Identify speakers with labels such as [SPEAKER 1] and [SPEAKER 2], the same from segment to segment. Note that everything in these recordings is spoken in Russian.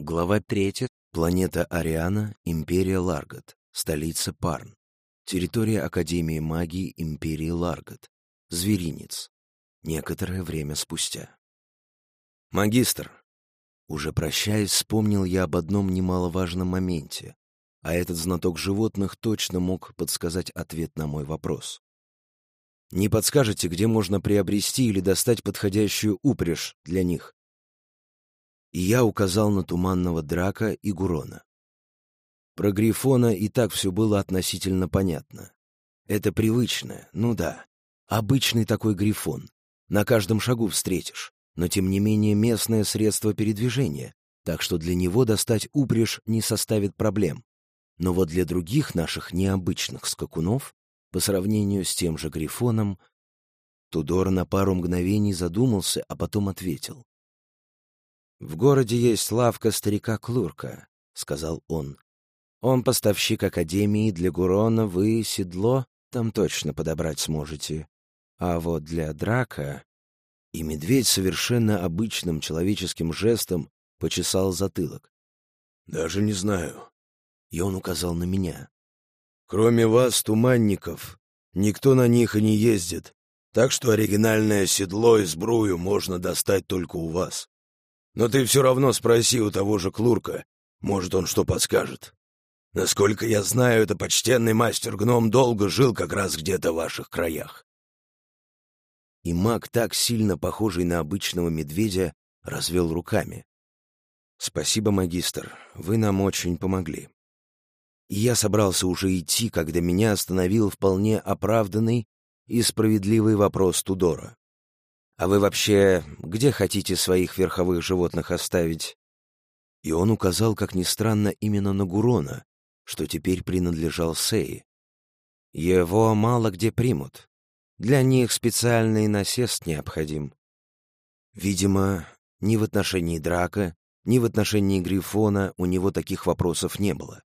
[SPEAKER 1] Глава 3. Планета Ариана, Империя Ларгат, столица Парн. Территория Академии магии Империи Ларгат. Зверинец. Некоторое время спустя. «Магистр!» Уже прощаясь, вспомнил я об одном немаловажном моменте, а этот знаток животных точно мог подсказать ответ на мой вопрос. «Не подскажете, где можно приобрести или достать подходящую упряжь для них?» И я указал на туманного драка и Гурона. Про Грифона и так все было относительно понятно. Это привычное, ну да, обычный такой Грифон. На каждом шагу встретишь, но тем не менее местное средство передвижения, так что для него достать упряжь не составит проблем. Но вот для других наших необычных скакунов, по сравнению с тем же Грифоном, Тудор на пару мгновений задумался, а потом ответил. «В городе есть лавка старика Клурка», — сказал он. «Он поставщик Академии для Гурона, вы седло там точно подобрать сможете. А вот для драка...» И медведь совершенно обычным человеческим жестом почесал затылок.
[SPEAKER 2] «Даже не знаю».
[SPEAKER 1] И он указал на меня.
[SPEAKER 2] «Кроме вас, туманников, никто на них и не ездит, так что оригинальное седло и сбрую можно достать только у вас. Но ты все равно спроси у того же Клурка, может, он что подскажет. Насколько я знаю, это почтенный мастер-гном долго жил как раз где-то в ваших краях.
[SPEAKER 1] И маг, так сильно похожий на обычного медведя, развел руками. «Спасибо, магистр, вы нам очень помогли». И я собрался уже идти, когда меня остановил вполне оправданный и справедливый вопрос Тудора. «А вы вообще где хотите своих верховых животных оставить?» И он указал, как ни странно, именно на Гурона, что теперь принадлежал Сеи. «Его мало где примут. Для них специальный насест необходим». Видимо, ни в отношении Драка, ни в отношении Грифона у него таких вопросов не было.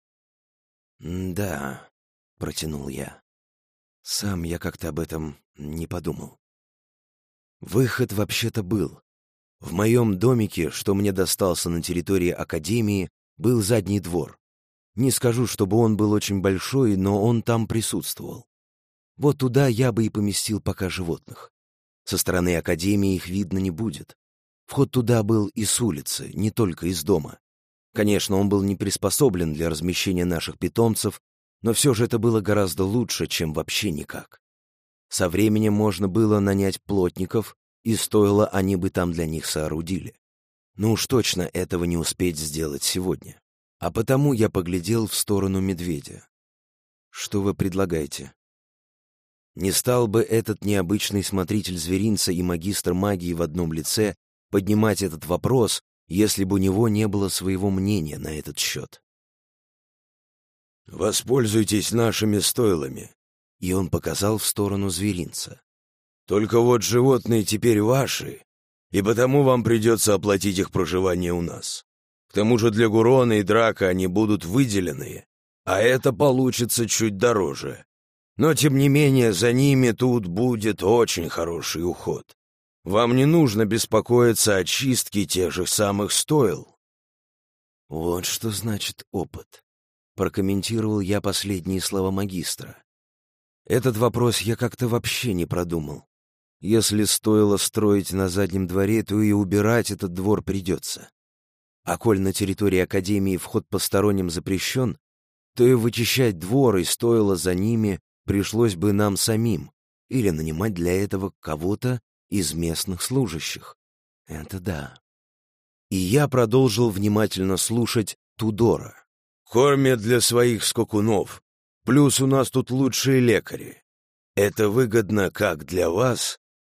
[SPEAKER 1] «Да», — протянул я. Сам я как-то об этом не подумал. Выход вообще-то был. В моем домике, что мне достался на территории Академии, был задний двор. Не скажу, чтобы он был очень большой, но он там присутствовал. Вот туда я бы и поместил пока животных. Со стороны Академии их видно не будет. Вход туда был и с улицы, не только из дома. Конечно, он был не приспособлен для размещения наших питомцев, но все же это было гораздо лучше, чем вообще никак. Со временем можно было нанять плотников, и стоило они бы там для них соорудили. Но уж точно этого не успеть сделать сегодня. А потому я поглядел в сторону медведя. Что вы предлагаете? Не стал бы этот необычный смотритель зверинца и магистр магии в одном лице поднимать этот вопрос, если бы у него не было своего мнения на этот счет.
[SPEAKER 2] «Воспользуйтесь нашими стойлами»,
[SPEAKER 1] и он показал в сторону зверинца.
[SPEAKER 2] «Только вот животные теперь ваши, и потому вам придется оплатить их проживание у нас. К тому же для Гурона и Драка они будут выделены, а это получится чуть дороже. Но, тем не менее, за ними тут будет очень хороший уход. Вам не нужно беспокоиться о чистке тех же самых стойл».
[SPEAKER 1] «Вот что значит опыт», — прокомментировал я последние слова магистра. Этот вопрос я как-то вообще не продумал. Если стоило строить на заднем дворе, то и убирать этот двор придется. А коль на территории Академии вход посторонним запрещен, то и вычищать двор и стоило за ними пришлось бы нам самим или нанимать для этого кого-то из местных служащих. Это да. И я продолжил внимательно слушать Тудора.
[SPEAKER 2] «Кормят для своих скакунов, Плюс у нас тут лучшие лекари. Это выгодно как для вас,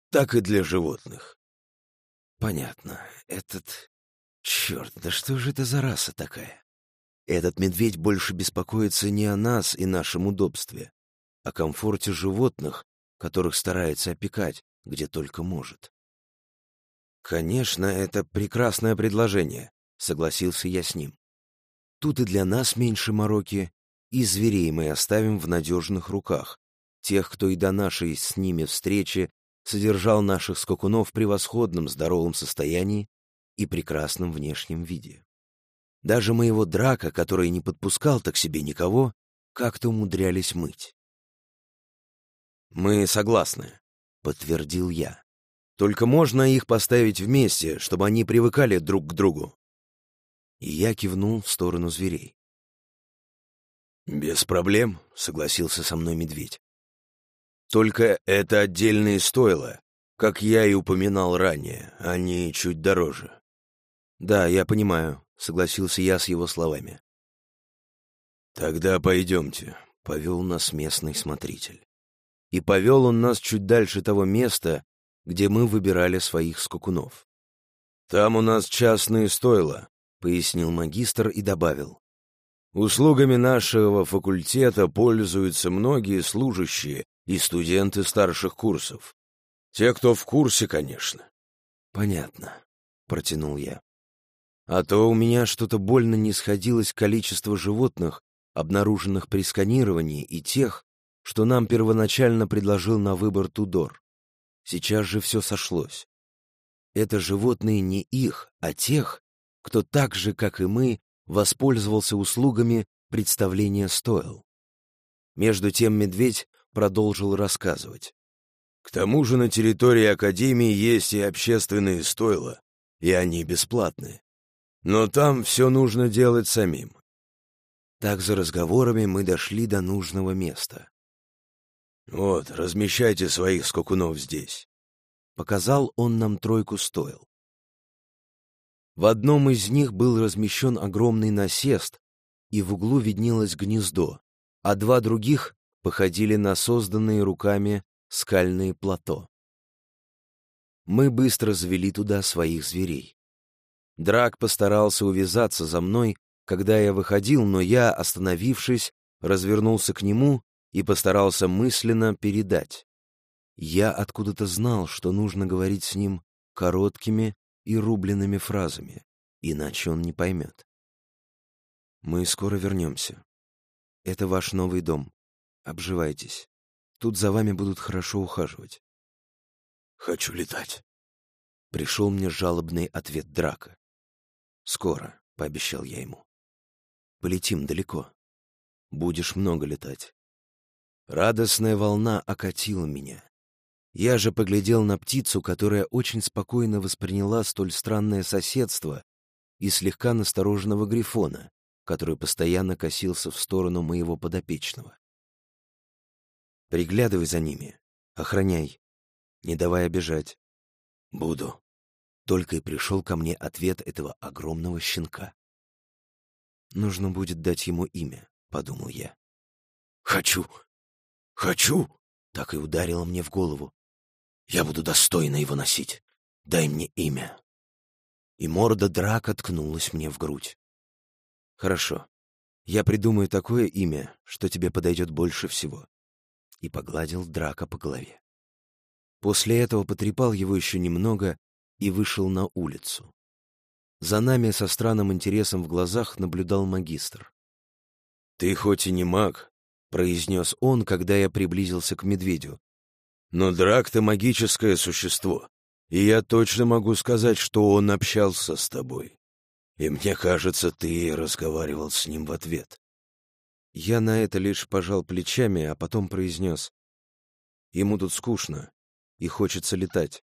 [SPEAKER 2] так и для животных.
[SPEAKER 1] Понятно. Этот... Черт, да что же это за раса такая? Этот медведь больше беспокоится не о нас и нашем удобстве, а о комфорте животных, которых старается опекать, где только может. «Конечно, это прекрасное предложение», — согласился я с ним. «Тут и для нас меньше мороки, и зверей мы оставим в надежных руках, тех, кто и до нашей с ними встречи содержал наших скакунов в превосходном здоровом состоянии и прекрасном внешнем виде. Даже моего драка, который не подпускал-то к себе никого, как-то умудрялись мыть. «Мы согласны», — подтвердил я. «Только можно их поставить вместе, чтобы они привыкали друг к другу». И я кивнул в сторону зверей.
[SPEAKER 2] «Без проблем», — согласился со мной медведь. «Только это отдельные стойла, как я и упоминал ранее, они чуть дороже».
[SPEAKER 1] «Да, я понимаю», — согласился я с его словами.
[SPEAKER 2] «Тогда пойдемте», — повел нас местный смотритель.
[SPEAKER 1] И повел он нас чуть дальше того места, где мы выбирали своих скакунов.
[SPEAKER 2] «Там у нас частные стойла», — пояснил магистр и добавил. «Услугами нашего факультета пользуются многие служащие и студенты старших курсов. Те, кто в курсе, конечно».
[SPEAKER 1] «Понятно», — протянул я. А то у меня что-то больно не сходилось количество животных, обнаруженных при сканировании, и тех, что нам первоначально предложил на выбор Тудор. Сейчас же все сошлось. Это животные не их, а тех, кто так же, как и мы, воспользовался услугами представления стоил. Между тем медведь продолжил рассказывать.
[SPEAKER 2] К тому же на территории Академии есть и общественные стойла, и они бесплатные. Но там все нужно делать самим.
[SPEAKER 1] Так за разговорами мы дошли до нужного места.
[SPEAKER 2] «Вот, размещайте своих скакунов здесь», —
[SPEAKER 1] показал он нам тройку стоил. В одном из них был размещен огромный насест, и в углу виднелось гнездо, а два других походили на созданные руками скальные плато. Мы быстро завели туда своих зверей. Драк постарался увязаться за мной, когда я выходил, но я, остановившись, развернулся к нему и постарался мысленно передать. Я откуда-то знал, что нужно говорить с ним короткими и рубленными фразами, иначе он не поймет. Мы скоро вернемся. Это ваш новый дом. Обживайтесь. Тут за вами будут хорошо ухаживать.
[SPEAKER 2] Хочу летать.
[SPEAKER 1] Пришел мне жалобный ответ Драка. «Скоро», — пообещал я ему. «Полетим далеко. Будешь много летать». Радостная волна окатила меня. Я же поглядел на птицу, которая очень спокойно восприняла столь странное соседство и слегка настороженного грифона, который постоянно косился в сторону моего подопечного. «Приглядывай за ними, охраняй, не давай обижать». «Буду», только и пришел ко мне ответ этого огромного щенка. «Нужно будет дать ему имя», — подумал я.
[SPEAKER 2] «Хочу! Хочу!»
[SPEAKER 1] — так и ударило мне в голову.
[SPEAKER 2] «Я буду достойно его носить. Дай мне имя».
[SPEAKER 1] И морда драка ткнулась мне в грудь. «Хорошо. Я придумаю такое имя, что тебе подойдет больше всего». И погладил драка по голове. После этого потрепал его еще немного и вышел на улицу. За нами со странным интересом в глазах наблюдал магистр.
[SPEAKER 2] «Ты хоть и не маг», — произнес он, когда я приблизился к медведю, «но Драк-то магическое существо, и я точно могу сказать, что он общался с тобой. И мне кажется, ты разговаривал с ним в ответ».
[SPEAKER 1] Я на это лишь пожал плечами, а потом произнес. Ему тут скучно, и хочется летать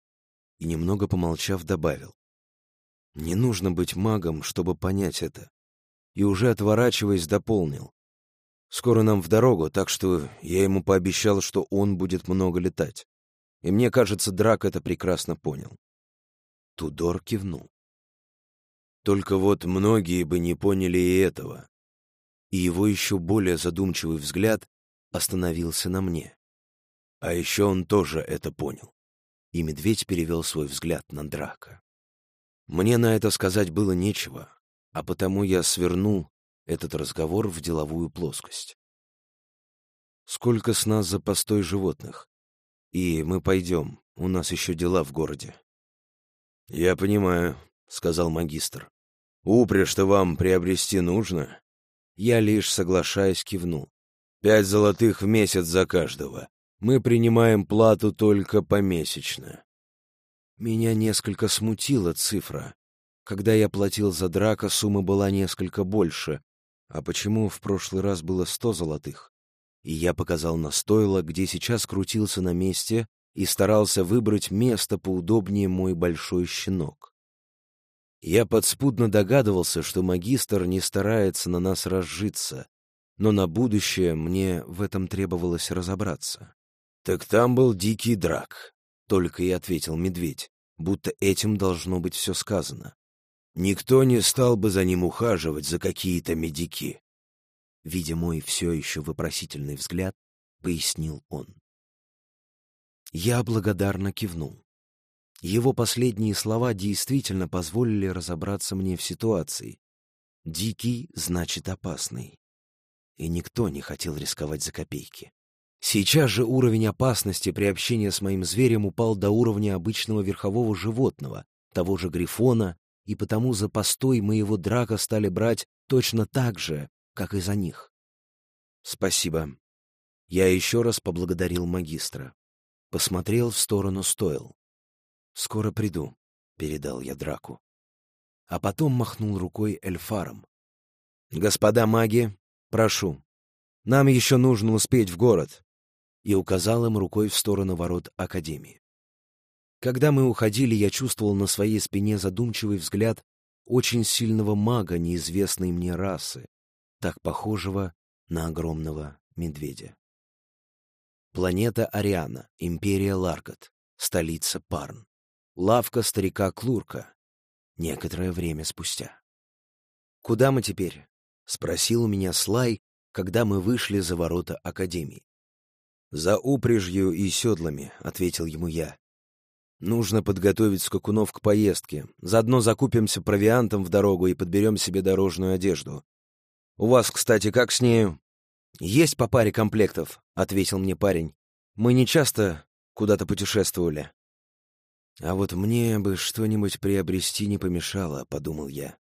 [SPEAKER 1] и, немного помолчав, добавил. «Не нужно быть магом, чтобы понять это». И уже отворачиваясь, дополнил. «Скоро нам в дорогу, так что я ему пообещал, что он будет много летать. И мне кажется, Драк это прекрасно понял». Тудор кивнул.
[SPEAKER 2] «Только вот многие бы не поняли и этого».
[SPEAKER 1] И его еще более задумчивый взгляд остановился на мне.
[SPEAKER 2] А еще он тоже это понял
[SPEAKER 1] и медведь перевел свой взгляд на Драка. Мне на это сказать было нечего, а потому я свернул этот разговор в деловую плоскость. Сколько с нас за постой животных? И мы пойдем, у нас еще дела в городе.
[SPEAKER 2] — Я понимаю, — сказал магистр. — Упряжь-то вам приобрести нужно?
[SPEAKER 1] Я лишь, соглашаясь, кивнул.
[SPEAKER 2] — Пять золотых в месяц за каждого мы принимаем плату только помесячно.
[SPEAKER 1] Меня несколько смутила цифра, когда я платил за драка, сумма была несколько больше. А почему в прошлый раз было сто золотых? И я показал на стойло, где сейчас крутился на месте и старался выбрать место поудобнее мой большой щенок. Я подспудно догадывался, что магистр не старается на нас разжиться, но на будущее мне в этом требовалось разобраться. «Так там был дикий драк», — только и ответил медведь, будто этим должно быть все сказано. «Никто не стал бы за ним ухаживать, за какие-то медики». Видя мой все еще вопросительный взгляд, пояснил он. Я благодарно кивнул. Его последние слова действительно позволили разобраться мне в ситуации. Дикий значит опасный. И никто не хотел рисковать за копейки. Сейчас же уровень опасности при общении с моим зверем упал до уровня обычного верхового животного, того же грифона, и потому за постой моего драка стали брать точно так же, как и за них. Спасибо. Я еще раз поблагодарил магистра. Посмотрел в сторону стоил. «Скоро приду», — передал я драку. А потом махнул рукой эльфаром. «Господа маги, прошу, нам еще нужно успеть в город», и указал им рукой в сторону ворот Академии. Когда мы уходили, я чувствовал на своей спине задумчивый взгляд очень сильного мага неизвестной мне расы, так похожего на огромного медведя. Планета Ариана, Империя Ларгат, столица Парн. Лавка старика Клурка. Некоторое время спустя. «Куда мы теперь?» — спросил у меня Слай, когда мы вышли за ворота Академии. «За упряжью и седлами», — ответил ему я. «Нужно подготовить скакунов к поездке. Заодно закупимся провиантом в дорогу и подберем себе дорожную одежду. У вас, кстати, как с нею?» «Есть по паре комплектов», — ответил мне парень. «Мы не часто куда-то путешествовали. «А вот мне бы что-нибудь приобрести не помешало», — подумал я.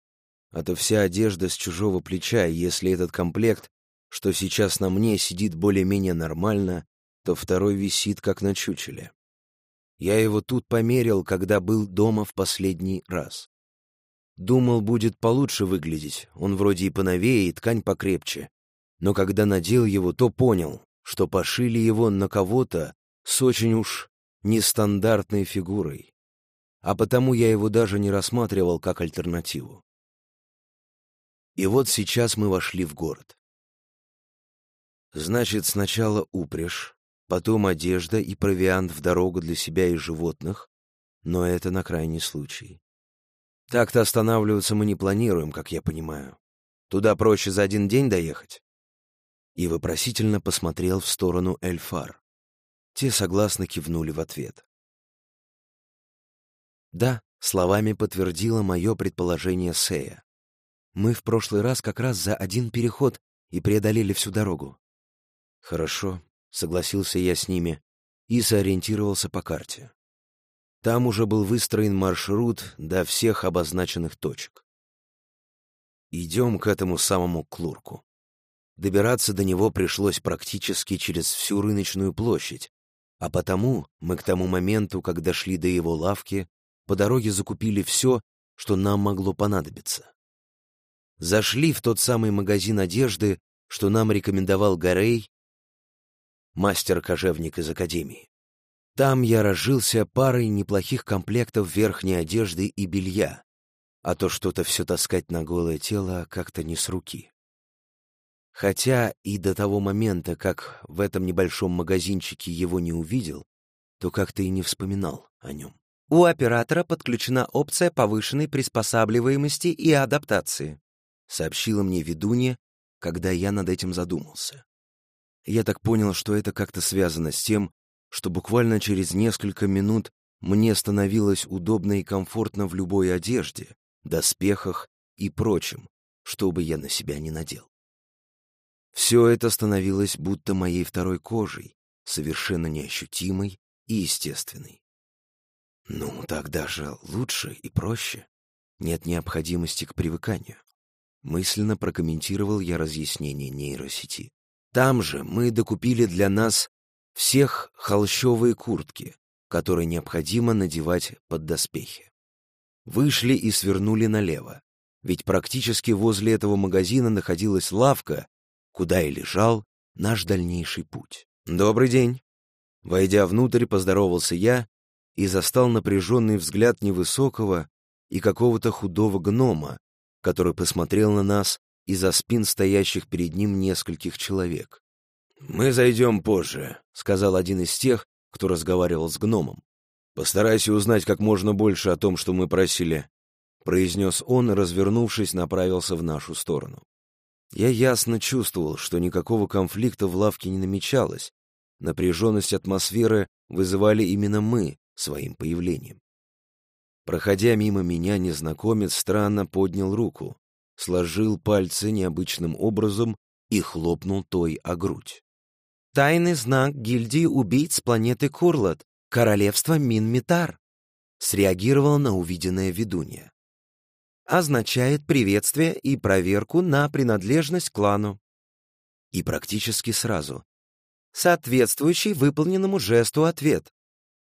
[SPEAKER 1] «А то вся одежда с чужого плеча, и если этот комплект, что сейчас на мне, сидит более-менее нормально, то второй висит как на чучеле. Я его тут померил, когда был дома в последний раз. Думал, будет получше выглядеть, он вроде и поновее, и ткань покрепче. Но когда надел его, то понял, что пошили его на кого-то с очень уж нестандартной фигурой, а потому я его даже не рассматривал как альтернативу. И вот сейчас мы вошли в город. Значит, сначала упряжь, потом одежда и провиант в дорогу для себя и животных, но это на крайний случай. Так-то останавливаться мы не планируем, как я понимаю. Туда проще за один день доехать. И вопросительно посмотрел в сторону Эльфар. Те согласно кивнули в ответ. «Да», — словами подтвердила мое предположение Сея. «Мы в прошлый раз как раз за один переход и преодолели всю дорогу». «Хорошо», — согласился я с ними и сориентировался по карте. Там уже был выстроен маршрут до всех обозначенных точек. Идем к этому самому Клурку. Добираться до него пришлось практически через всю рыночную площадь, а потому мы к тому моменту, как дошли до его лавки, по дороге закупили все, что нам могло понадобиться. Зашли в тот самый магазин одежды, что нам рекомендовал Гарей, мастер-кожевник из Академии. Там я разжился парой неплохих комплектов верхней одежды и белья, а то что-то все таскать на голое тело как-то не с руки. Хотя и до того момента, как в этом небольшом магазинчике его не увидел, то как-то и не вспоминал о нем. У оператора подключена опция повышенной приспосабливаемости и адаптации, сообщила мне ведунья, когда я над этим задумался. Я так понял, что это как-то связано с тем, что буквально через несколько минут мне становилось удобно и комфортно в любой одежде, доспехах и прочем, что бы я на себя не надел. Все это становилось будто моей второй кожей, совершенно неощутимой и естественной. Ну, так даже лучше и проще. Нет необходимости к привыканию. Мысленно прокомментировал я разъяснение нейросети. Там же мы докупили для нас всех холщовые куртки, которые необходимо надевать под доспехи. вышли и свернули налево, ведь практически возле этого магазина находилась лавка, куда и лежал наш дальнейший путь. «Добрый день!» Войдя внутрь, поздоровался я и застал напряженный взгляд невысокого и какого-то худого гнома, который посмотрел на нас из-за спин стоящих перед ним нескольких человек. «Мы зайдем позже», — сказал один из тех, кто разговаривал с гномом. «Постарайся узнать как можно больше о том, что мы просили», — произнес он, развернувшись, направился в нашу сторону. Я ясно чувствовал, что никакого конфликта в лавке не намечалось. Напряженность атмосферы вызывали именно мы своим появлением. Проходя мимо меня, незнакомец странно поднял руку, сложил пальцы необычным образом и хлопнул той о грудь. «Тайный знак гильдии убийц планеты Курлат, королевство Минмитар», среагировала на увиденное ведунья. «Означает приветствие и проверку на принадлежность клану». И практически сразу. Соответствующий выполненному жесту ответ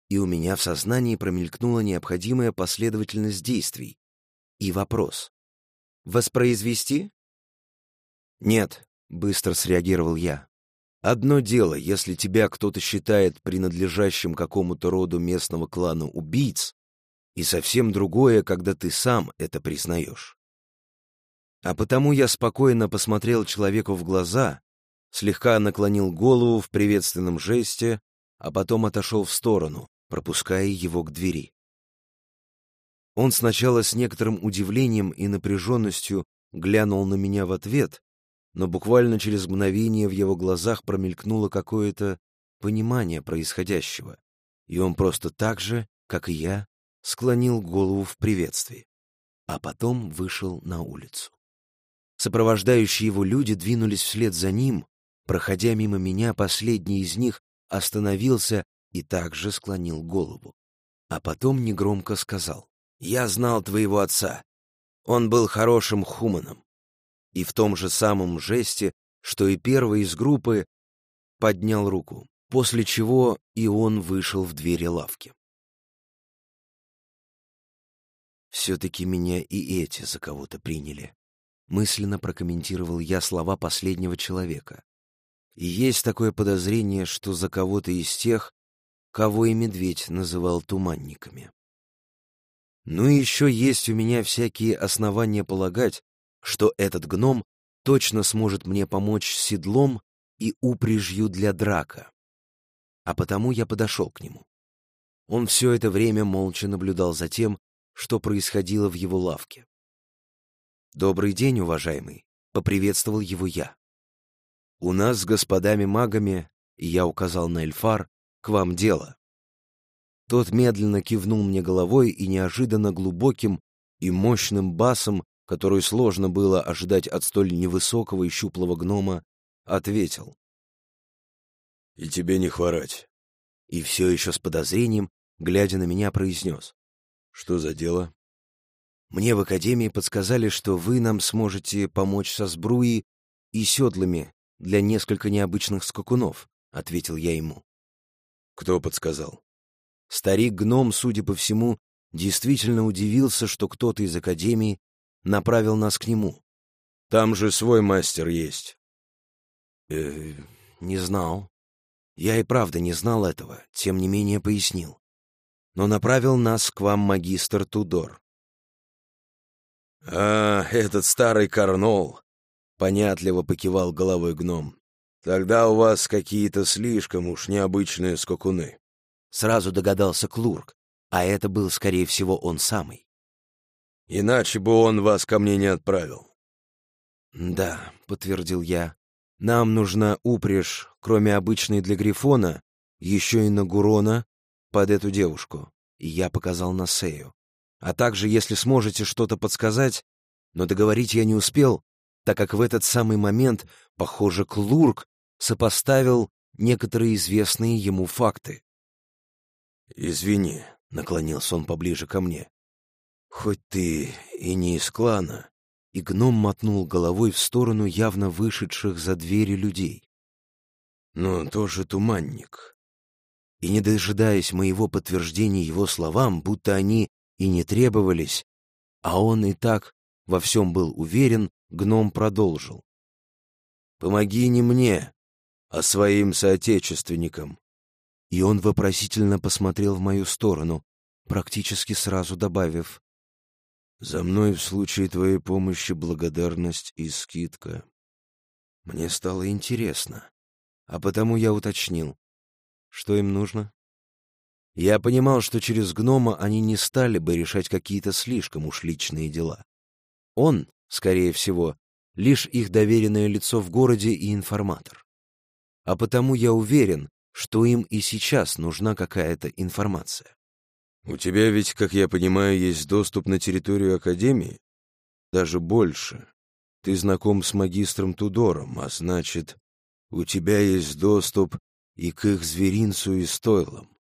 [SPEAKER 1] и у меня в сознании промелькнула необходимая последовательность действий. И вопрос. «Воспроизвести?» «Нет», — быстро среагировал я. «Одно дело, если тебя кто-то считает принадлежащим какому-то роду местного клана убийц, и совсем другое, когда ты сам это признаешь. А потому я спокойно посмотрел человеку в глаза, слегка наклонил голову в приветственном жесте, а потом отошел в сторону, пропуская его к двери. Он сначала с некоторым удивлением и напряженностью глянул на меня в ответ, но буквально через мгновение в его глазах промелькнуло какое-то понимание происходящего, и он просто так же, как и я, склонил голову в приветствии, а потом вышел на улицу. Сопровождающие его люди двинулись вслед за ним, проходя мимо меня, последний из них остановился и также склонил голову. А потом негромко сказал, «Я знал твоего отца. Он был хорошим хуманом». И в том же самом жесте, что и первый из группы, поднял руку, после чего и он вышел в двери лавки. «Все-таки меня и эти за кого-то приняли», — мысленно прокомментировал я слова последнего человека. И есть такое подозрение, что за кого-то из тех, кого и медведь называл туманниками. Ну и еще есть у меня всякие основания полагать, что этот гном точно сможет мне помочь с седлом и упряжью для драка. А потому я подошел к нему. Он все это время молча наблюдал за тем, что происходило в его лавке. «Добрый день, уважаемый», — поприветствовал его я. «У нас с господами-магами, и я указал на Эльфар, к вам дело». Тот медленно кивнул мне головой и неожиданно глубоким и мощным басом, который сложно было ожидать от столь невысокого и щуплого гнома, ответил. «И тебе не хворать». И все еще с подозрением, глядя на меня, произнес. «Что за дело?» «Мне в Академии подсказали, что вы нам сможете помочь со сбруей и седлами для несколько необычных скакунов», — ответил я ему. Кто подсказал? Старик-гном, судя по всему, действительно удивился, что кто-то из Академии направил нас к нему. Там же свой мастер есть. Э, не знал. Я и правда не знал этого, тем не менее пояснил. Но направил нас к вам магистр Тудор. «А, этот старый Карнол!» — понятливо покивал головой гном. Тогда у вас какие-то слишком уж необычные скакуны. Сразу догадался Клурк, а это был, скорее всего, он самый. Иначе бы он вас ко мне не отправил. Да, подтвердил я. Нам нужна упряжь, кроме обычной для Грифона, еще и на Гурона под эту девушку. И я показал на Сею. А также, если сможете что-то подсказать, но договорить я не успел, так как в этот самый момент, похоже, Клурк сопоставил некоторые известные ему факты. «Извини», — наклонился он поближе ко мне, — «хоть ты и не из клана», и гном мотнул головой в сторону явно вышедших за двери людей. «Но тоже туманник». И, не дожидаясь моего подтверждения его словам, будто они и не требовались, а он и так во всем был уверен, гном продолжил. «Помоги не мне, а своим соотечественникам». И он вопросительно посмотрел в мою сторону, практически сразу добавив, «За мной в случае твоей помощи благодарность и скидка». Мне стало интересно, а потому я уточнил, что им нужно. Я понимал, что через гнома они не стали бы решать какие-то слишком уж личные дела. Он, скорее всего, лишь их доверенное лицо в городе и информатор. А потому я уверен, что им и сейчас нужна какая-то информация.
[SPEAKER 2] «У тебя ведь, как я понимаю, есть доступ на территорию Академии? Даже больше. Ты знаком с магистром Тудором, а значит, у тебя есть доступ и к их зверинцу и стойлам.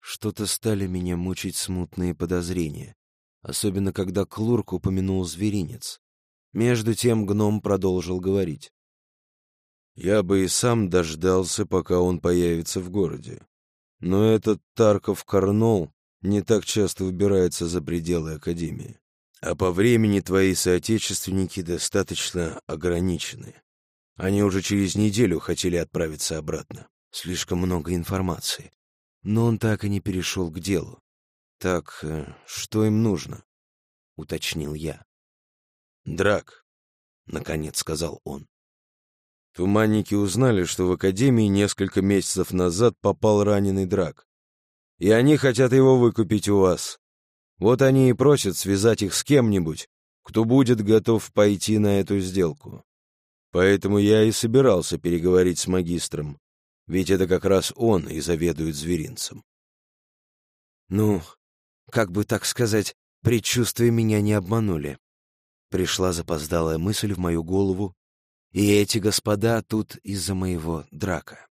[SPEAKER 1] Что-то стали меня мучить смутные подозрения, особенно когда Клурк упомянул зверинец. Между тем гном продолжил говорить.
[SPEAKER 2] «Я бы и сам дождался, пока он появится в городе. Но этот Тарков Карнол не так часто выбирается за пределы Академии. А по времени твои соотечественники достаточно ограничены. Они уже через неделю хотели отправиться обратно.
[SPEAKER 1] Слишком много информации но он так и не перешел к делу. «Так, э, что им нужно?» — уточнил я.
[SPEAKER 2] «Драк», — наконец сказал он. Туманники узнали, что в Академии несколько месяцев назад попал раненый Драк. И они хотят его выкупить у вас. Вот они и просят связать их с кем-нибудь, кто будет готов пойти на эту сделку. Поэтому я и собирался переговорить с магистром. Ведь это как раз он и заведует зверинцем.
[SPEAKER 1] Ну, как бы так сказать, предчувствия меня не обманули. Пришла запоздалая мысль в мою голову, и эти господа тут из-за моего драка.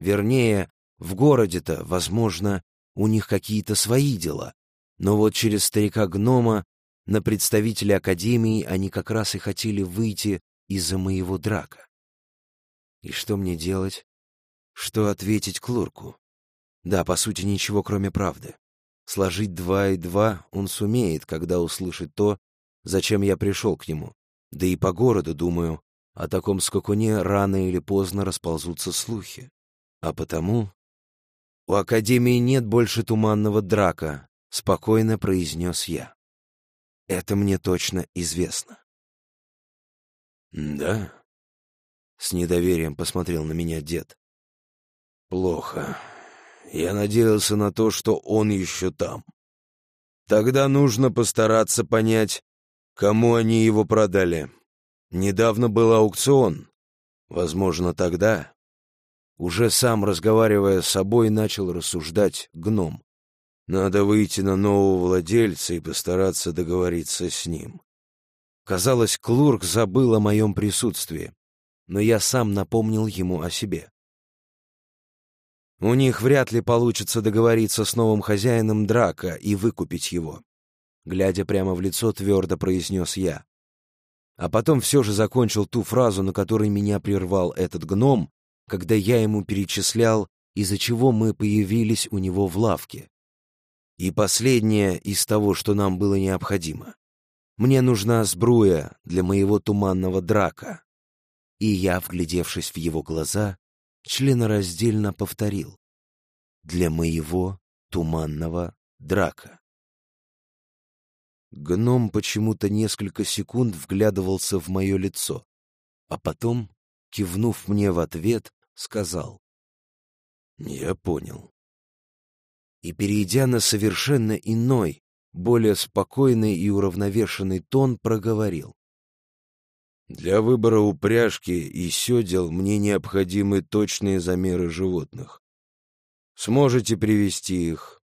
[SPEAKER 1] Вернее, в городе-то, возможно, у них какие-то свои дела, но вот через старика-гнома на представителя Академии они как раз и хотели выйти из-за моего драка. И что мне делать? Что ответить Клурку? Да, по сути, ничего, кроме правды. Сложить два и два он сумеет, когда услышит то, зачем я пришел к нему. Да и по городу, думаю, о таком скакуне рано или поздно расползутся слухи. А потому... «У Академии нет больше туманного драка», — спокойно произнес я. «Это мне точно известно».
[SPEAKER 2] «Да?»
[SPEAKER 1] — с недоверием посмотрел на меня дед.
[SPEAKER 2] Плохо. Я надеялся на то, что он еще там. Тогда нужно постараться понять, кому они его продали. Недавно был аукцион. Возможно, тогда, уже сам разговаривая с собой, начал рассуждать гном. Надо выйти на нового владельца и постараться договориться с ним.
[SPEAKER 1] Казалось, Клурк забыл о моем присутствии, но я сам напомнил ему о себе. У них вряд ли получится договориться с новым хозяином драка и выкупить его. Глядя прямо в лицо, твердо произнес я. А потом все же закончил ту фразу, на которой меня прервал этот гном, когда я ему перечислял, из-за чего мы появились у него в лавке. И последнее из того, что нам было необходимо. Мне нужна сбруя для моего туманного драка. И я, вглядевшись в его глаза, членораздельно повторил «Для моего туманного драка». Гном почему-то несколько секунд вглядывался в мое лицо, а потом, кивнув мне в ответ, сказал «Я понял». И, перейдя на совершенно иной, более спокойный и уравновешенный тон, проговорил.
[SPEAKER 2] Для выбора упряжки и сёдел мне необходимы точные замеры животных. Сможете привести их?»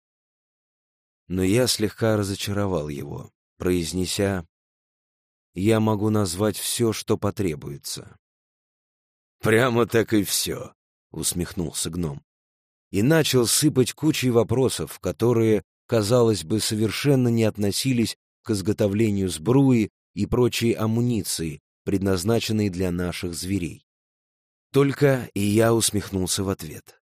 [SPEAKER 1] Но я слегка разочаровал его, произнеся «Я могу назвать все, что потребуется».
[SPEAKER 2] «Прямо так и все», — усмехнулся гном.
[SPEAKER 1] И начал сыпать кучей вопросов, которые, казалось бы, совершенно не относились к изготовлению сбруи и прочей амуниции, предназначенный для наших зверей. Только и я усмехнулся в ответ.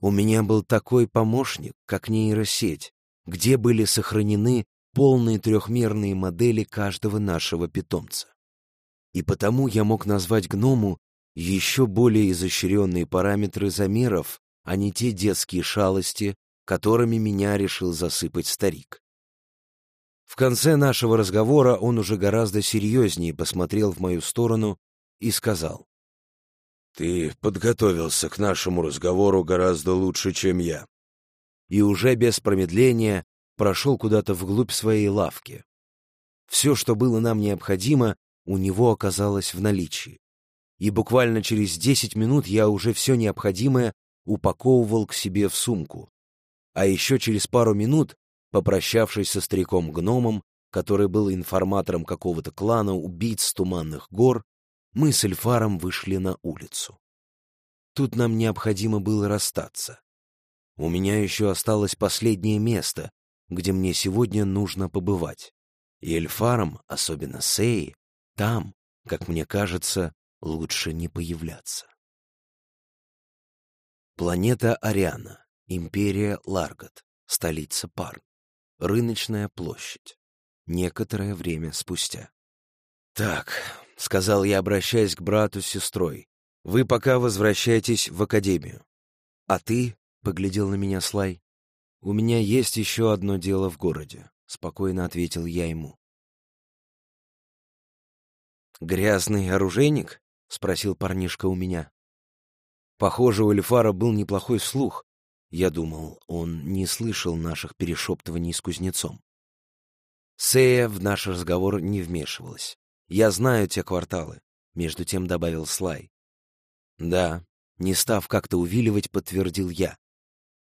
[SPEAKER 1] У меня был такой помощник, как нейросеть, где были сохранены полные трехмерные модели каждого нашего питомца. И потому я мог назвать гному еще более изощренные параметры замеров, а не те детские шалости, которыми меня решил засыпать старик. В конце нашего разговора он уже гораздо серьезнее посмотрел в мою сторону и сказал.
[SPEAKER 2] «Ты подготовился к нашему разговору гораздо лучше, чем я».
[SPEAKER 1] И уже без промедления прошел куда-то вглубь своей лавки. Все, что было нам необходимо, у него оказалось в наличии. И буквально через десять минут я уже все необходимое упаковывал к себе в сумку. А еще через пару минут Попрощавшись со стариком-гномом, который был информатором какого-то клана убийц Туманных гор, мы с Эльфаром вышли на улицу. Тут нам необходимо было расстаться. У меня еще осталось последнее место, где мне сегодня нужно побывать. И Эльфаром, особенно Сеи, там, как мне кажется, лучше не появляться. Планета Ариана, Империя Ларгот, столица Парн. Рыночная площадь. Некоторое время спустя. «Так», — сказал я, обращаясь к брату с сестрой, — «вы пока возвращайтесь в академию». «А ты?» — поглядел на меня Слай. «У меня есть еще одно дело в городе», — спокойно ответил я ему. «Грязный оружейник?» — спросил парнишка у меня. Похоже, у Эльфара был неплохой слух, я думал, он не слышал наших перешептываний с кузнецом. Сея в наш разговор не вмешивалась. «Я знаю те кварталы», — между тем добавил Слай. «Да», — не став как-то увиливать, подтвердил я.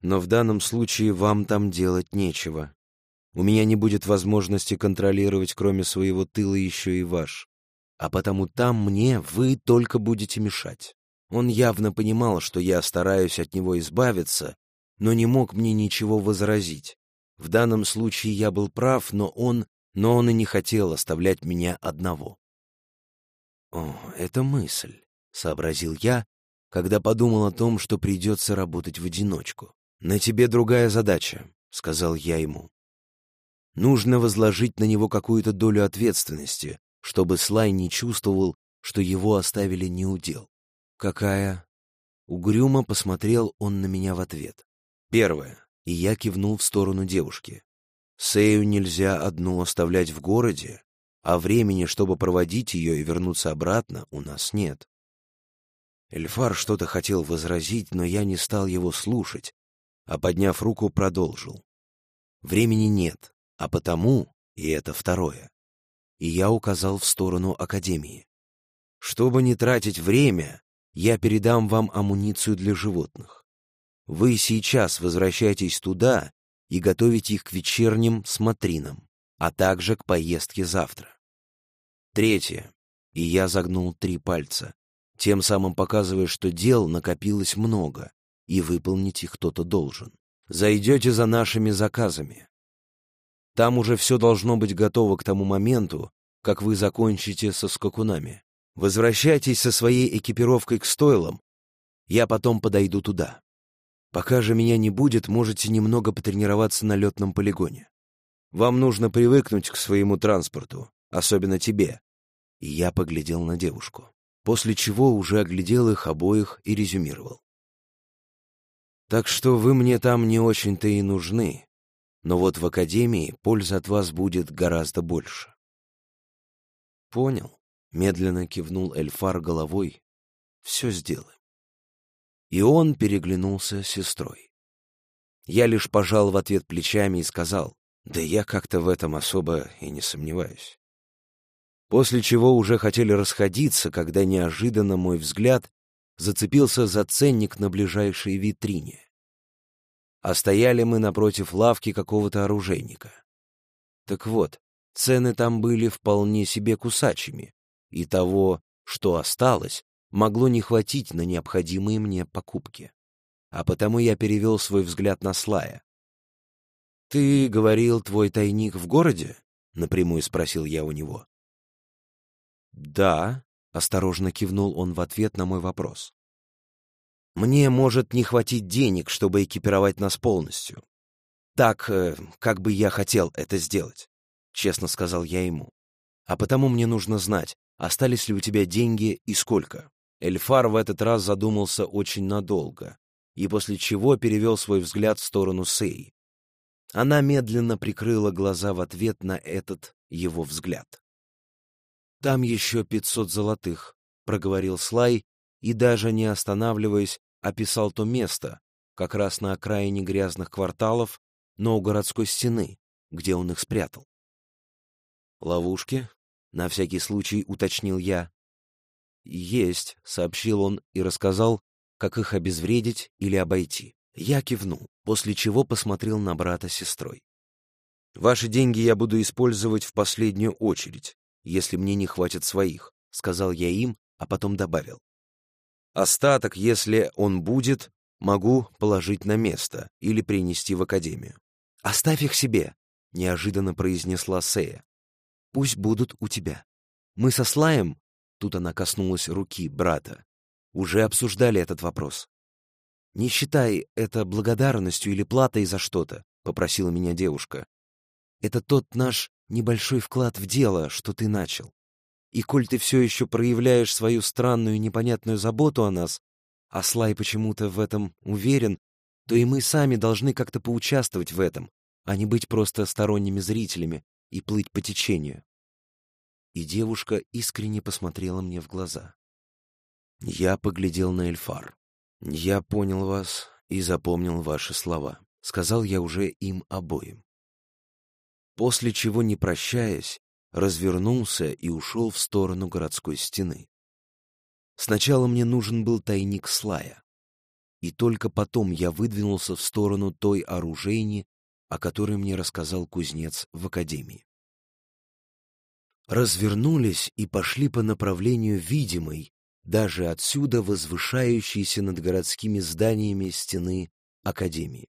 [SPEAKER 1] «Но в данном случае вам там делать нечего. У меня не будет возможности контролировать, кроме своего тыла, еще и ваш. А потому там мне вы только будете мешать». Он явно понимал, что я стараюсь от него избавиться, но не мог мне ничего возразить. В данном случае я был прав, но он, но он и не хотел оставлять меня одного. «О, это мысль», — сообразил я, когда подумал о том, что придется работать в одиночку. «На тебе другая задача», — сказал я ему. «Нужно возложить на него какую-то долю ответственности, чтобы Слай не чувствовал, что его оставили неудел». «Какая?» Угрюмо посмотрел он на меня в ответ. Первое. И я кивнул в сторону девушки. Сею нельзя одну оставлять в городе, а времени, чтобы проводить ее и вернуться обратно, у нас нет. Эльфар что-то хотел возразить, но я не стал его слушать, а, подняв руку, продолжил. Времени нет, а потому, и это второе. И я указал в сторону Академии. Чтобы не тратить время, я передам вам амуницию для животных. Вы сейчас возвращаетесь туда и готовите их к вечерним смотринам, а также к поездке завтра. Третье. И я загнул три пальца, тем самым показывая, что дел накопилось много, и выполнить их кто-то должен. Зайдете за нашими заказами. Там уже все должно быть готово к тому моменту, как вы закончите со скакунами. Возвращайтесь со своей экипировкой к стойлам, я потом подойду туда. Пока же меня не будет, можете немного потренироваться на летном полигоне. Вам нужно привыкнуть к своему транспорту, особенно тебе. И я поглядел на девушку, после чего уже оглядел их обоих и резюмировал. Так что вы мне там не очень-то и нужны, но вот в академии польза от вас будет гораздо больше. Понял, медленно кивнул Эльфар головой. Все сделаем и он переглянулся с сестрой. Я лишь пожал в ответ плечами и сказал, да я как-то в этом особо и не сомневаюсь. После чего уже хотели расходиться, когда неожиданно мой взгляд зацепился за ценник на ближайшей витрине. А стояли мы напротив лавки какого-то оружейника. Так вот, цены там были вполне себе кусачими, и того, что осталось, могло не хватить на необходимые мне покупки. А потому я перевел свой взгляд на Слая. «Ты говорил, твой тайник в городе?» — напрямую спросил я у него. «Да», — осторожно кивнул он в ответ на мой вопрос. «Мне может не хватить денег, чтобы экипировать нас полностью. так, э, как бы я хотел это сделать», — честно сказал я ему. «А потому мне нужно знать, остались ли у тебя деньги и сколько». Эльфар в этот раз задумался очень надолго, и после чего перевел свой взгляд в сторону Сей. Она медленно прикрыла глаза в ответ на этот его взгляд. «Там еще пятьсот золотых», — проговорил Слай, и даже не останавливаясь, описал то место, как раз на окраине грязных кварталов, но у городской стены, где он их спрятал. «Ловушки?» — на всякий случай уточнил я. «Есть», — сообщил он и рассказал, как их обезвредить или обойти. Я кивнул, после чего посмотрел на брата с сестрой. «Ваши деньги я буду использовать в последнюю очередь, если мне не хватит своих», — сказал я им, а потом добавил. «Остаток, если он будет, могу положить на место или принести в академию». «Оставь их себе», — неожиданно произнесла Сея. «Пусть будут у тебя. Мы со Слаем Тут она коснулась руки брата. Уже обсуждали этот вопрос. «Не считай это благодарностью или платой за что-то», — попросила меня девушка. «Это тот наш небольшой вклад в дело, что ты начал. И коль ты все еще проявляешь свою странную непонятную заботу о нас, а Слай почему-то в этом уверен, то и мы сами должны как-то поучаствовать в этом, а не быть просто сторонними зрителями и плыть по течению и девушка искренне посмотрела мне в глаза. Я поглядел на Эльфар. «Я понял вас и запомнил ваши слова», — сказал я уже им обоим. После чего, не прощаясь, развернулся и ушел в сторону городской стены. Сначала мне нужен был тайник Слая, и только потом я выдвинулся в сторону той оружейни, о которой мне рассказал кузнец в академии развернулись и пошли по направлению видимой, даже отсюда возвышающейся над городскими зданиями стены Академии.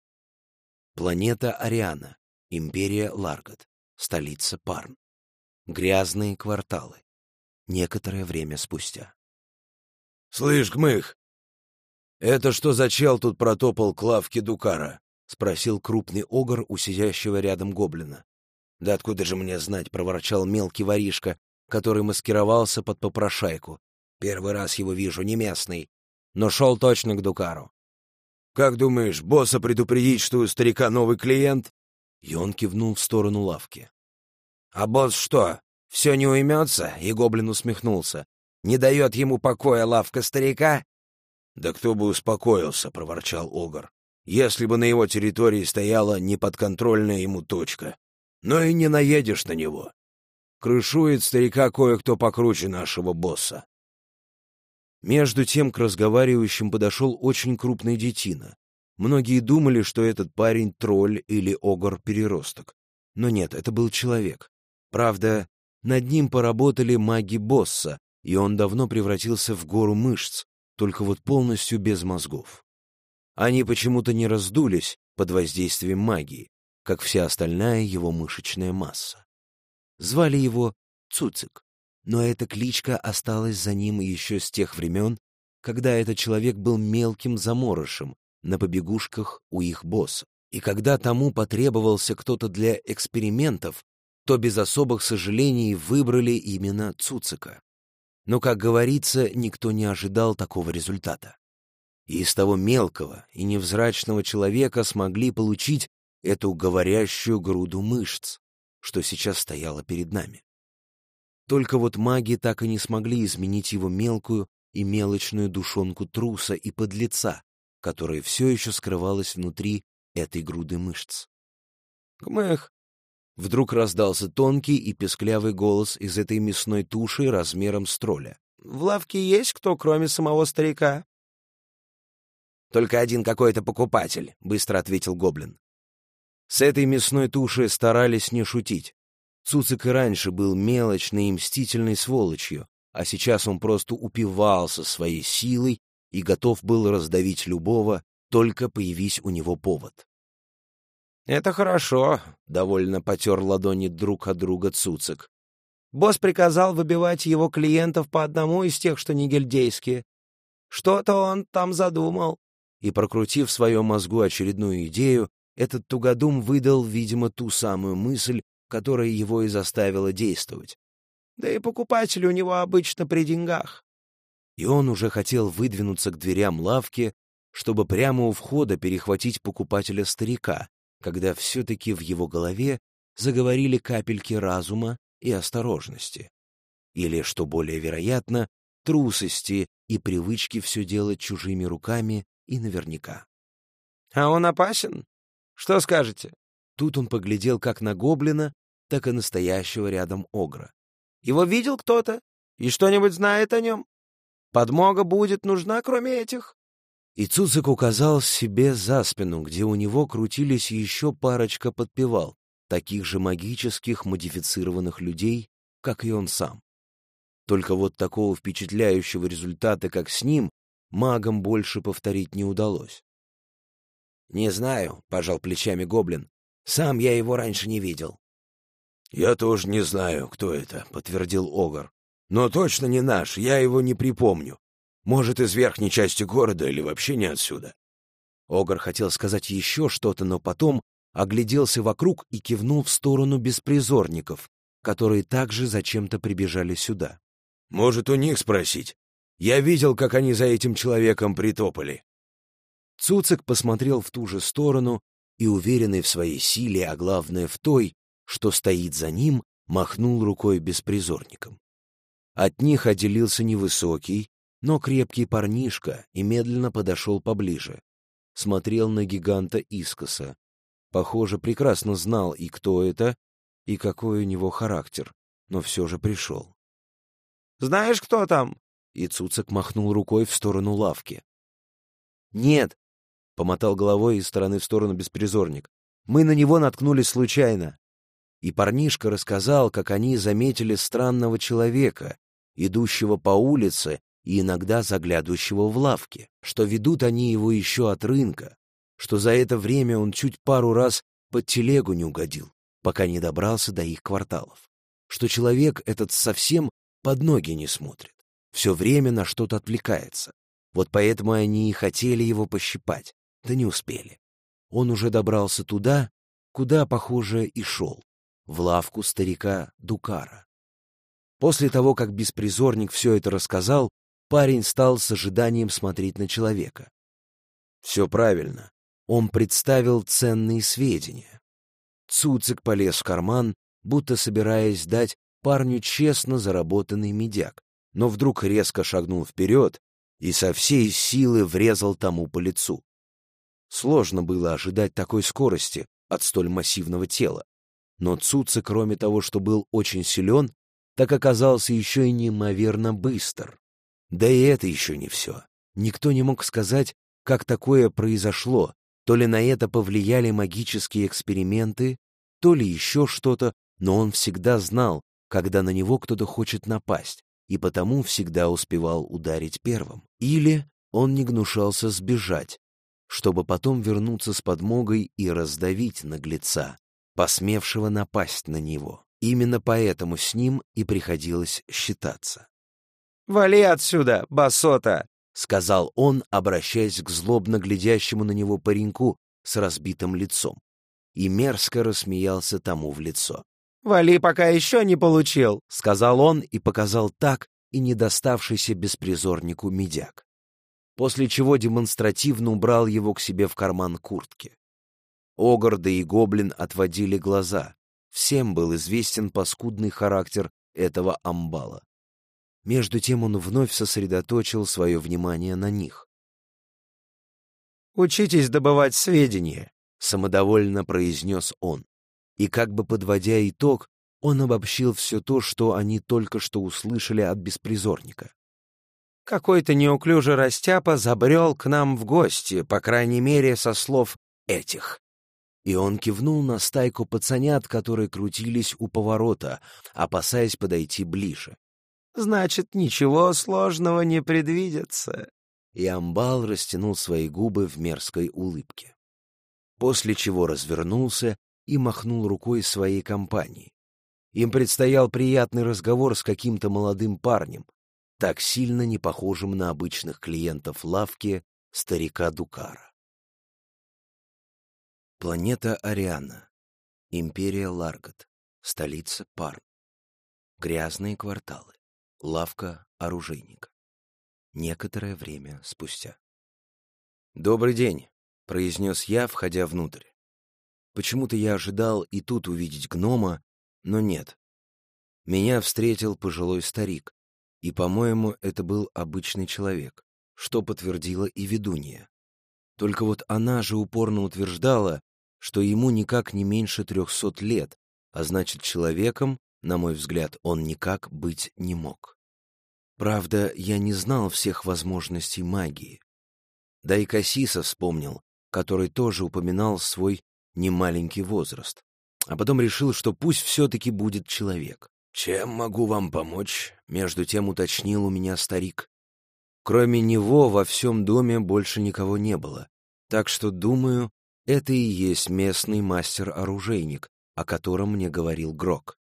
[SPEAKER 1] Планета Ариана, империя Ларгат, столица Парн. Грязные кварталы. Некоторое время спустя.
[SPEAKER 2] «Слышь, Гмых, это что за чел тут протопал к лавке Дукара?» — спросил крупный огр у сидящего рядом гоблина. «Да откуда же мне знать?» — проворчал мелкий воришка, который маскировался под попрошайку. «Первый раз его вижу, не местный, но шел точно к Дукару». «Как думаешь, босса предупредить, что у старика новый клиент?» И он кивнул в сторону лавки. «А босс что, все не уймется?» — и гоблин усмехнулся. «Не дает ему покоя лавка старика?» «Да кто бы успокоился», — проворчал Огр, «если бы на его территории стояла неподконтрольная ему точка но и не наедешь на него. Крышует старика кое-кто покруче нашего босса.
[SPEAKER 1] Между тем к разговаривающим подошел очень крупный детина. Многие думали, что этот парень — тролль или огор-переросток. Но нет, это был человек. Правда, над ним поработали маги босса, и он давно превратился в гору мышц, только вот полностью без мозгов. Они почему-то не раздулись под воздействием магии, как вся остальная его мышечная масса. Звали его Цуцик, но эта кличка осталась за ним еще с тех времен, когда этот человек был мелким заморышем на побегушках у их босса. И когда тому потребовался кто-то для экспериментов, то без особых сожалений выбрали именно Цуцика. Но, как говорится, никто не ожидал такого результата. И из того мелкого и невзрачного человека смогли получить эту говорящую груду мышц, что сейчас стояла перед нами. Только вот маги так и не смогли изменить его мелкую и мелочную душонку труса и подлеца, которая все еще скрывалась внутри этой груды мышц. «Гмэх!» Вдруг раздался тонкий и песклявый голос из этой мясной туши размером с тролля. «В лавке есть кто, кроме самого старика?» «Только один какой-то покупатель», — быстро ответил гоблин. С этой мясной туши старались не шутить. Цуцик и раньше был мелочной и мстительной сволочью, а сейчас он просто упивался своей силой и готов был раздавить любого, только появись у него повод. «Это хорошо», — довольно потер ладони друг от друга Цуцик. «Босс приказал выбивать его клиентов по одному из тех, что не гильдейские. Что-то он там задумал». И, прокрутив в своем мозгу очередную идею, Этот тугодум выдал, видимо, ту самую мысль, которая его и заставила действовать. Да и покупатель у него обычно при деньгах. И он уже хотел выдвинуться к дверям лавки, чтобы прямо у входа перехватить покупателя-старика, когда все-таки в его голове заговорили капельки разума и осторожности. Или, что более вероятно, трусости и привычки все делать чужими руками и наверняка.
[SPEAKER 3] «А он опасен? Что скажете?»
[SPEAKER 1] Тут он поглядел как на гоблина, так и настоящего рядом огра.
[SPEAKER 3] «Его видел кто-то? И что-нибудь знает о нем? Подмога будет нужна, кроме этих?»
[SPEAKER 1] И Цуцик указал себе за спину, где у него крутились еще парочка подпевал, таких же магических модифицированных людей, как и он сам. Только вот такого впечатляющего результата, как с ним, магам больше повторить не удалось. «Не знаю», — пожал плечами гоблин. «Сам я его раньше не видел».
[SPEAKER 2] «Я тоже не знаю, кто это», — подтвердил Огар. «Но точно не наш, я его не припомню. Может, из верхней части города или вообще не отсюда».
[SPEAKER 1] Огар хотел сказать еще что-то, но потом огляделся вокруг и кивнул в сторону беспризорников, которые также зачем-то прибежали сюда.
[SPEAKER 2] Может, у них спросить? Я видел, как они за этим человеком притопали.
[SPEAKER 1] Цуцик посмотрел в ту же сторону и, уверенный в своей силе, а главное в той, что стоит за ним, махнул рукой беспризорником. От них отделился невысокий, но крепкий парнишка и медленно подошел поближе. Смотрел на гиганта искоса. Похоже, прекрасно знал и кто это, и какой у него характер, но все же пришел.
[SPEAKER 3] Знаешь, кто там?»
[SPEAKER 1] И Цуцик махнул рукой в сторону лавки. «Нет», — помотал головой из стороны в сторону беспризорник. «Мы на него наткнулись случайно». И парнишка рассказал, как они заметили странного человека, идущего по улице и иногда заглядывающего в лавки, что ведут они его еще от рынка, что за это время он чуть пару раз под телегу не угодил, пока не добрался до их кварталов, что человек этот совсем под ноги не смотрит, все время на что-то отвлекается. Вот поэтому они и хотели его пощипать, да не успели. Он уже добрался туда, куда, похоже, и шел, в лавку старика Дукара. После того, как беспризорник все это рассказал, парень стал с ожиданием смотреть на человека. Все правильно. Он представил ценные сведения. Цуцик полез в карман, будто собираясь дать парню честно заработанный медяк, но вдруг резко шагнул вперед и со всей силы врезал тому по лицу. Сложно было ожидать такой скорости от столь массивного тела, но Цуца, кроме того, что был очень силен, так оказался еще и неимоверно быстр. Да и это еще не все. Никто не мог сказать, как такое произошло, то ли на это повлияли магические эксперименты, то ли еще что-то, но он всегда знал, когда на него кто-то хочет напасть, и потому всегда успевал ударить первым. Или он не гнушался сбежать, чтобы потом вернуться с подмогой и раздавить наглеца, посмевшего напасть на него. Именно поэтому с ним и приходилось считаться.
[SPEAKER 3] «Вали отсюда, басота!»
[SPEAKER 1] — сказал он, обращаясь к злобно глядящему на него пареньку с разбитым лицом. И мерзко рассмеялся тому в лицо.
[SPEAKER 3] «Вали пока еще не получил», —
[SPEAKER 1] сказал он и показал так и не доставшийся беспризорнику медяк. После чего демонстративно убрал его к себе в карман куртки. Огорда и Гоблин отводили глаза. Всем был известен паскудный характер этого амбала. Между тем он вновь сосредоточил свое внимание на них.
[SPEAKER 3] «Учитесь добывать сведения», —
[SPEAKER 1] самодовольно произнес он. И как бы подводя итог, он обобщил все то, что они только что услышали от беспризорника.
[SPEAKER 3] «Какой-то неуклюжий растяпа забрел к нам в гости, по крайней мере, со слов этих».
[SPEAKER 1] И он кивнул на стайку пацанят, которые крутились у поворота, опасаясь подойти ближе.
[SPEAKER 3] «Значит, ничего сложного не предвидится».
[SPEAKER 1] И амбал растянул свои губы в мерзкой улыбке. После чего развернулся и махнул рукой своей компании. Им предстоял приятный разговор с каким-то молодым парнем, так сильно не похожим на обычных клиентов лавки старика Дукара. Планета Ариана. Империя Ларгот. Столица Парн. Грязные кварталы. Лавка оружейника. Некоторое время спустя. «Добрый день», — произнес я, входя внутрь. Почему-то я ожидал и тут увидеть гнома, но нет. Меня встретил пожилой старик, и, по-моему, это был обычный человек, что подтвердила и ведунья. Только вот она же упорно утверждала, что ему никак не меньше трехсот лет, а значит, человеком, на мой взгляд, он никак быть не мог. Правда, я не знал всех возможностей магии. Да и Кассиса вспомнил, который тоже упоминал свой немаленький возраст. А потом решил, что пусть все-таки будет человек. «Чем могу вам помочь?» — между тем уточнил у меня старик. Кроме него во всем доме больше никого не было, так что, думаю, это и есть местный мастер-оружейник, о котором мне говорил Грок.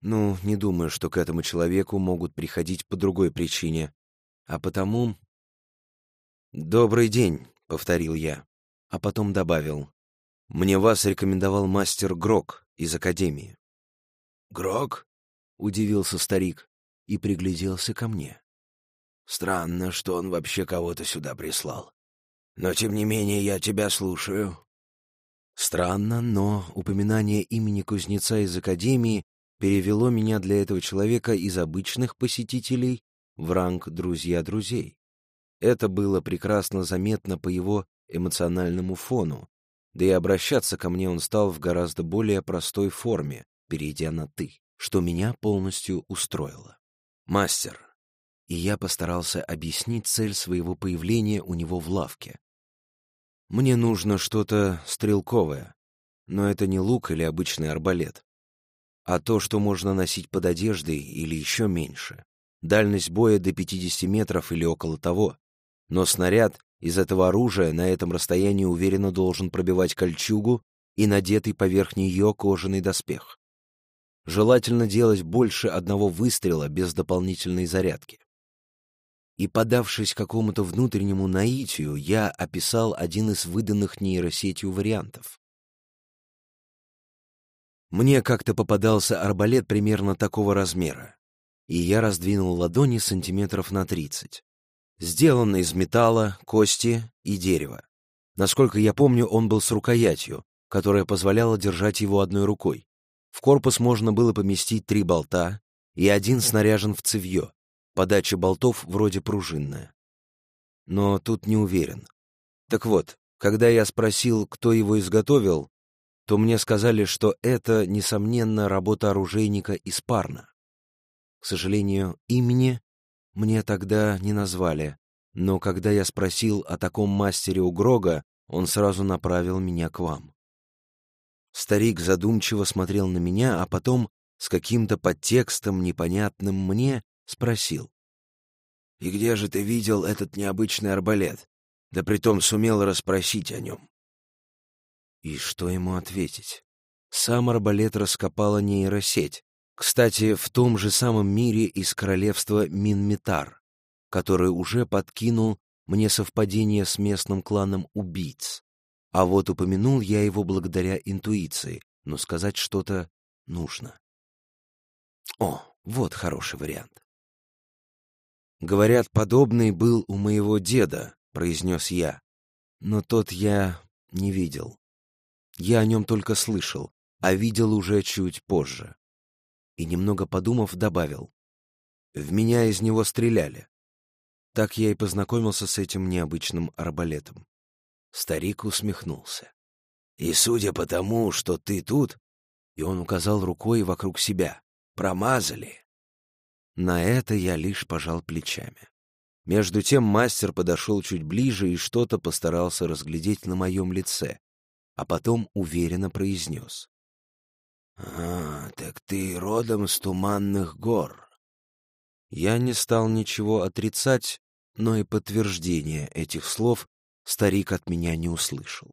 [SPEAKER 1] Ну, не думаю, что к этому человеку могут приходить по другой причине, а потому... «Добрый день», — повторил я, а потом добавил. «Мне вас рекомендовал мастер Грок из Академии».
[SPEAKER 2] «Грок?» — удивился старик и пригляделся ко мне. «Странно, что он вообще кого-то сюда прислал. Но, тем не менее, я тебя слушаю».
[SPEAKER 1] Странно, но упоминание имени кузнеца из Академии перевело меня для этого человека из обычных посетителей в ранг друзья друзей. Это было прекрасно заметно по его эмоциональному фону, да и обращаться ко мне он стал в гораздо более простой форме, перейдя на «ты», что меня полностью устроило. «Мастер». И я постарался объяснить цель своего появления у него в лавке. Мне нужно что-то стрелковое, но это не лук или обычный арбалет, а то, что можно носить под одеждой или еще меньше. Дальность боя до 50 метров или около того. Но снаряд из этого оружия на этом расстоянии уверенно должен пробивать кольчугу и надетый поверх нее кожаный доспех. Желательно делать больше одного выстрела без дополнительной зарядки. И, подавшись какому-то внутреннему наитию, я описал один из выданных нейросетью вариантов. Мне как-то попадался арбалет примерно такого размера, и я раздвинул ладони сантиметров на тридцать. Сделан из металла, кости и дерева. Насколько я помню, он был с рукоятью, которая позволяла держать его одной рукой. В корпус можно было поместить три болта, и один снаряжен в цевье. Подача болтов вроде пружинная. Но тут не уверен. Так вот, когда я спросил, кто его изготовил, то мне сказали, что это, несомненно, работа оружейника из Парна. К сожалению, имени мне тогда не назвали, но когда я спросил о таком мастере у Грога, он сразу направил меня к вам. Старик задумчиво смотрел на меня, а потом с каким-то подтекстом, непонятным мне, спросил. «И где же ты видел этот необычный арбалет? Да притом сумел расспросить о нем?» И что ему ответить? Сам арбалет раскопала нейросеть, кстати, в том же самом мире из королевства Минметар, который уже подкинул мне совпадение с местным кланом убийц. А вот упомянул я его благодаря интуиции, но сказать что-то нужно. О, вот хороший вариант. «Говорят, подобный был у моего деда», — произнес я. Но тот я не видел. Я о нем только слышал, а видел уже чуть позже и, немного подумав, добавил. «В меня из него стреляли». Так я и познакомился с этим необычным арбалетом. Старик усмехнулся. «И судя по тому, что ты тут...» И он указал рукой вокруг себя. «Промазали». На это я лишь пожал плечами. Между тем мастер подошел чуть ближе и что-то постарался разглядеть на моем лице, а потом уверенно произнес. «А, так ты родом с туманных гор». Я не стал ничего отрицать, но и подтверждения этих слов старик от меня не услышал.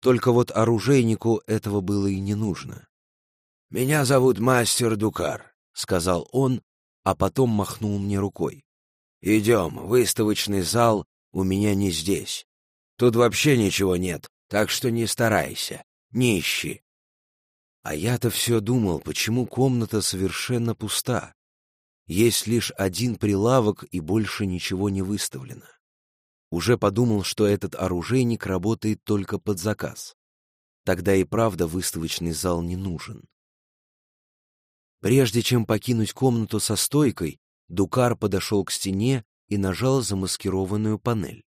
[SPEAKER 1] Только вот оружейнику этого было и не нужно. «Меня зовут мастер Дукар», — сказал он, а потом махнул мне рукой. «Идем, выставочный зал у меня не здесь. Тут вообще ничего нет, так что не старайся, не ищи.
[SPEAKER 3] А я-то все думал, почему комната совершенно пуста. Есть лишь один прилавок, и больше ничего не выставлено. Уже подумал, что этот оружейник работает только под заказ. Тогда и правда выставочный зал не нужен. Прежде чем покинуть комнату со стойкой, Дукар подошел к стене и нажал замаскированную панель.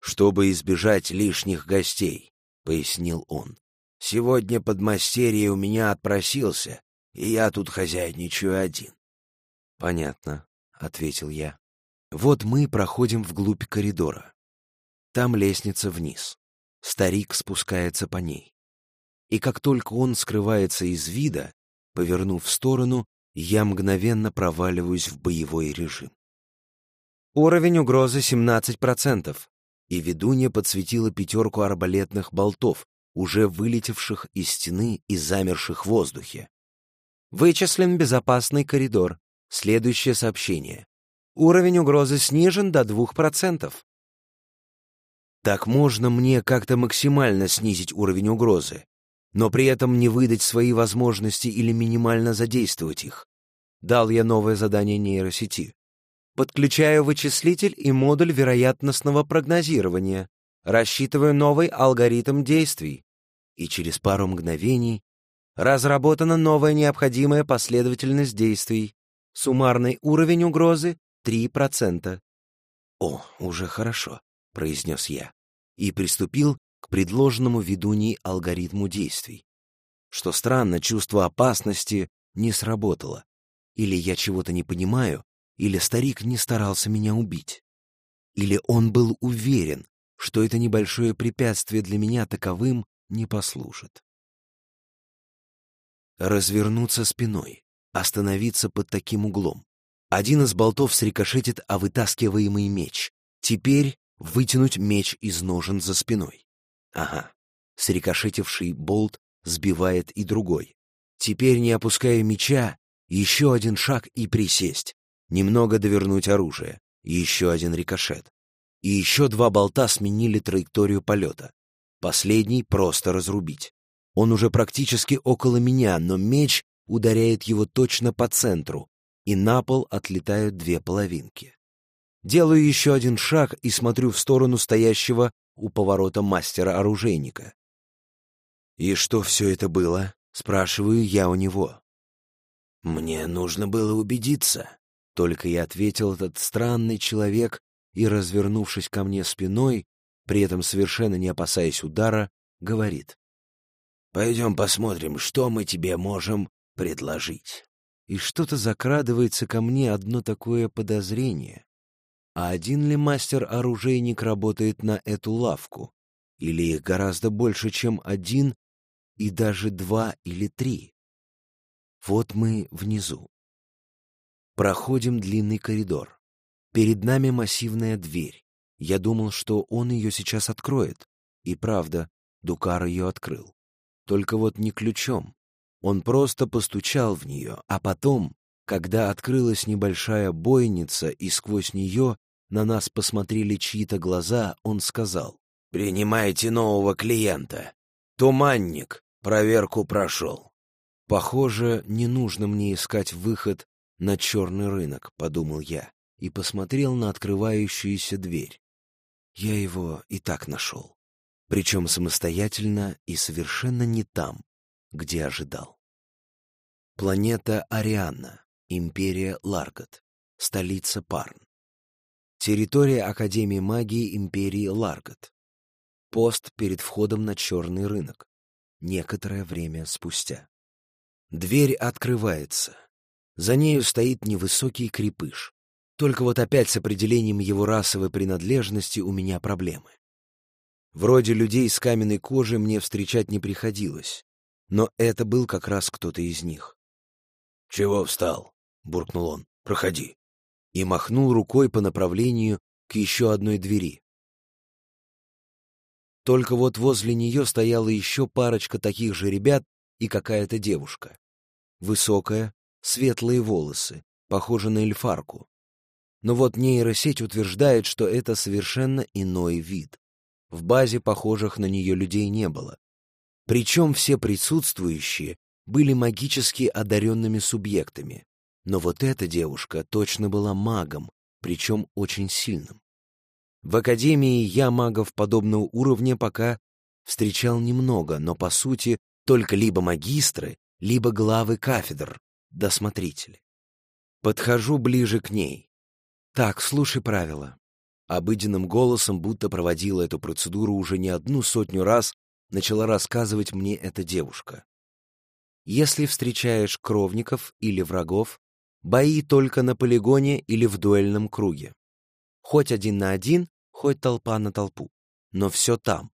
[SPEAKER 1] «Чтобы избежать лишних гостей», — пояснил он. «Сегодня подмастерье у меня отпросился, и я тут хозяйничаю один.
[SPEAKER 3] «Понятно», — ответил я. «Вот мы проходим вглубь коридора. Там лестница вниз. Старик спускается по ней. И как только он скрывается из вида, повернув в сторону, я мгновенно проваливаюсь в боевой режим. Уровень угрозы 17%, и ведунья подсветила пятерку арбалетных болтов, уже вылетевших из стены и замерших в воздухе. Вычислен безопасный коридор. Следующее сообщение. Уровень угрозы снижен до 2%. Так можно мне как-то максимально снизить уровень угрозы, но при этом не выдать свои возможности или минимально задействовать их. Дал я новое задание нейросети. Подключаю вычислитель и модуль вероятностного прогнозирования. Рассчитываю новый алгоритм действий. И через пару мгновений разработана новая необходимая последовательность действий. Суммарный уровень угрозы — 3%. «О, уже хорошо», — произнес я, и приступил к предложенному ведуньей алгоритму действий. Что странно, чувство опасности не сработало. Или я чего-то не понимаю, или старик не старался меня убить. Или он был уверен, что это небольшое препятствие для меня таковым не послужит. Развернуться спиной остановиться под таким углом. Один из болтов срикошетит о вытаскиваемый меч. Теперь вытянуть меч из ножен за спиной. Ага, срикошетивший болт сбивает и другой. Теперь, не опуская меча, еще один шаг и присесть. Немного довернуть оружие. Еще один рикошет. И еще два болта сменили траекторию полета. Последний просто разрубить. Он уже практически около меня, но меч ударяет его точно по центру, и на пол отлетают две половинки. Делаю еще один шаг и смотрю в сторону стоящего у поворота мастера-оружейника. «И что все это было?» — спрашиваю я у него. «Мне нужно было убедиться», — только и ответил этот странный человек и, развернувшись ко мне спиной, при этом совершенно не опасаясь удара, говорит. «Пойдем посмотрим, что мы тебе можем предложить. И что-то закрадывается ко мне одно такое подозрение. А один ли мастер-оружейник работает на эту лавку? Или их гораздо больше, чем один, и даже два или три? Вот мы внизу. Проходим длинный коридор. Перед нами массивная дверь. Я думал, что он ее сейчас откроет. И правда, Дукар ее открыл. Только вот не ключом, он просто постучал в нее, а потом, когда открылась небольшая бойница, и сквозь нее на нас посмотрели чьи-то глаза, он сказал, «Принимайте нового клиента. Туманник, проверку прошел». «Похоже, не нужно мне искать выход на черный рынок», — подумал я, и посмотрел на открывающуюся дверь. Я его и так нашел. Причем самостоятельно и совершенно не там, где ожидал. Планета Арианна, Империя Ларгот, столица Парн. Территория Академии магии Империи Ларгот. Пост перед входом на черный рынок. Некоторое время спустя. Дверь открывается. За нею стоит невысокий крепыш. Только вот опять с определением его расовой принадлежности у меня проблемы. Вроде людей с каменной кожей мне встречать не приходилось, но это был как раз кто-то из них. «Чего встал?» — буркнул он. «Проходи». И махнул рукой по направлению к еще одной двери. Только вот возле нее стояла еще парочка таких же ребят и какая-то девушка. Высокая, светлые волосы, похожа на эльфарку. Но вот нейросеть утверждает, что это совершенно иной вид. В базе похожих на нее людей не было. Причем все присутствующие были магически одаренными субъектами. Но вот эта девушка точно была магом, причем очень сильным. В Академии я магов подобного уровня пока встречал немного, но, по сути, только либо магистры, либо главы кафедр, досмотрители. Подхожу ближе к ней. «Так, слушай правила». Обыденным голосом, будто проводила эту процедуру уже не одну сотню раз, начала рассказывать мне эта девушка. Если встречаешь кровников или врагов, бои только на полигоне или в дуэльном круге. Хоть один на один, хоть толпа на толпу. Но все там.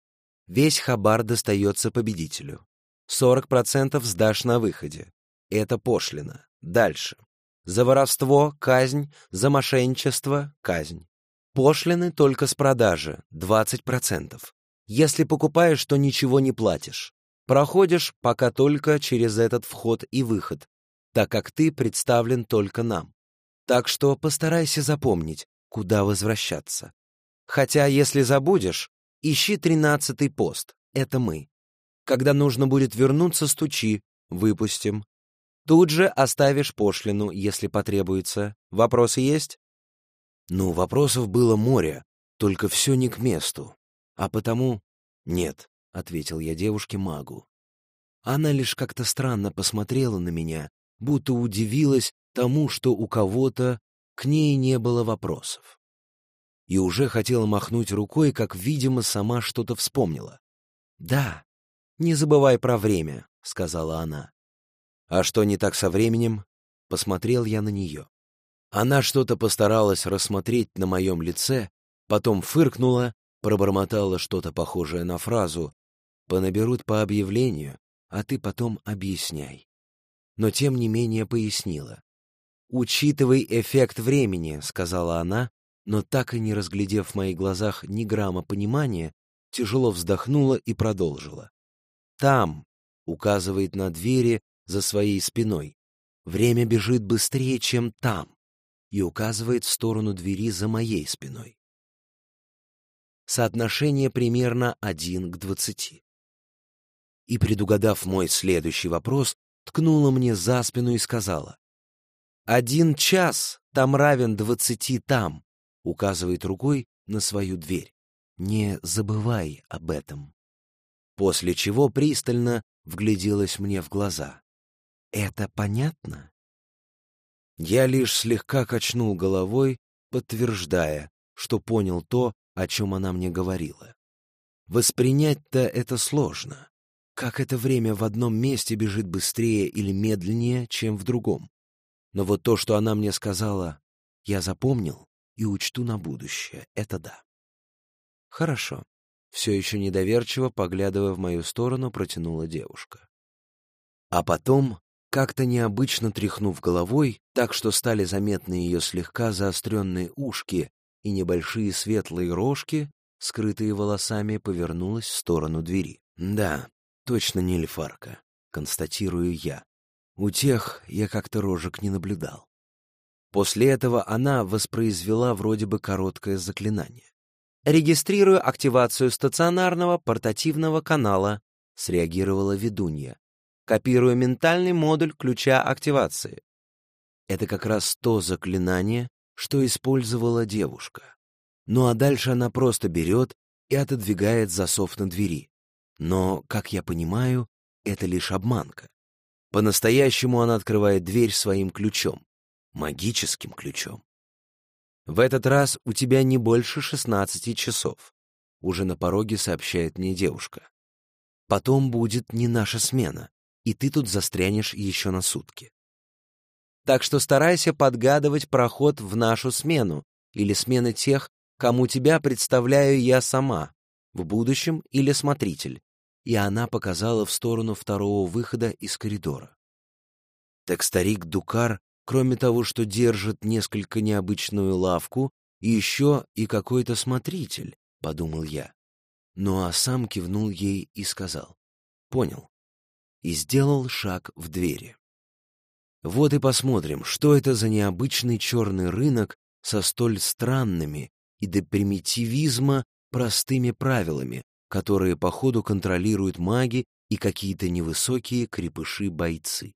[SPEAKER 3] Весь хабар достается победителю. 40% сдашь на выходе. Это пошлина. Дальше. За воровство — казнь, за мошенничество — казнь. Пошлины только с продажи — 20%. Если покупаешь, то ничего не платишь. Проходишь пока только через этот вход и выход, так как ты представлен только нам. Так что постарайся запомнить, куда возвращаться. Хотя, если забудешь, ищи тринадцатый пост, это мы. Когда нужно будет вернуться, стучи, выпустим. Тут же оставишь пошлину, если потребуется. Вопросы есть? Ну, вопросов было море, только все не к месту. А потому... Нет, — ответил я девушке-магу. Она лишь как-то странно посмотрела на меня, будто удивилась тому, что у кого-то к ней не было вопросов. И уже хотела махнуть рукой, как, видимо, сама что-то вспомнила. «Да, не забывай про время», — сказала она. «А что не так со временем?» — посмотрел я на нее. Она что-то постаралась рассмотреть на моем лице, потом фыркнула, пробормотала что-то похожее на фразу «понаберут по объявлению, а ты потом объясняй». Но тем не менее пояснила. «Учитывай эффект времени», — сказала она, но так и не разглядев в моих глазах ни грамма понимания, тяжело вздохнула и продолжила. «Там», — указывает на двери за своей спиной, «время бежит быстрее, чем там», и указывает в сторону двери за моей спиной. Соотношение примерно один к двадцати. И, предугадав мой следующий вопрос, ткнула мне за спину и сказала, «Один час там равен двадцати там», указывает рукой на свою дверь. «Не забывай об этом» после чего пристально вгляделась мне в глаза. «Это понятно?» Я лишь слегка качнул головой, подтверждая, что понял то, о чем она мне говорила. Воспринять-то это сложно. Как это время в одном месте бежит быстрее или медленнее, чем в другом. Но вот то, что она мне сказала, я запомнил и учту на будущее, это да. Хорошо все еще недоверчиво, поглядывая в мою сторону, протянула девушка. А потом, как-то необычно тряхнув головой, так что стали заметны ее слегка заостренные ушки и небольшие светлые рожки, скрытые волосами, повернулась в сторону двери. «Да, точно не лефарка», — констатирую я. У тех я как-то рожек не наблюдал. После этого она воспроизвела вроде бы короткое заклинание. «Регистрирую активацию стационарного портативного канала», — среагировала ведунья. «Копирую ментальный модуль ключа активации». Это как раз то заклинание, что использовала девушка. Ну а дальше она просто берет и отодвигает засов на двери. Но, как я понимаю, это лишь обманка. По-настоящему она открывает дверь своим ключом, магическим ключом. В этот раз у тебя не больше шестнадцати часов. Уже на пороге сообщает мне девушка. Потом будет не наша смена, и ты тут застрянешь еще на сутки. Так что старайся подгадывать проход в нашу смену или смены тех, кому тебя представляю я сама, в будущем или смотритель. И она показала в сторону второго выхода из коридора. Так старик Дукар Кроме того, что держит несколько необычную лавку, еще и какой-то смотритель, — подумал я. Ну а сам кивнул ей и сказал. Понял. И сделал шаг в двери. Вот и посмотрим, что это за необычный черный рынок со столь странными и до примитивизма простыми правилами, которые по ходу контролируют маги и какие-то невысокие крепыши-бойцы.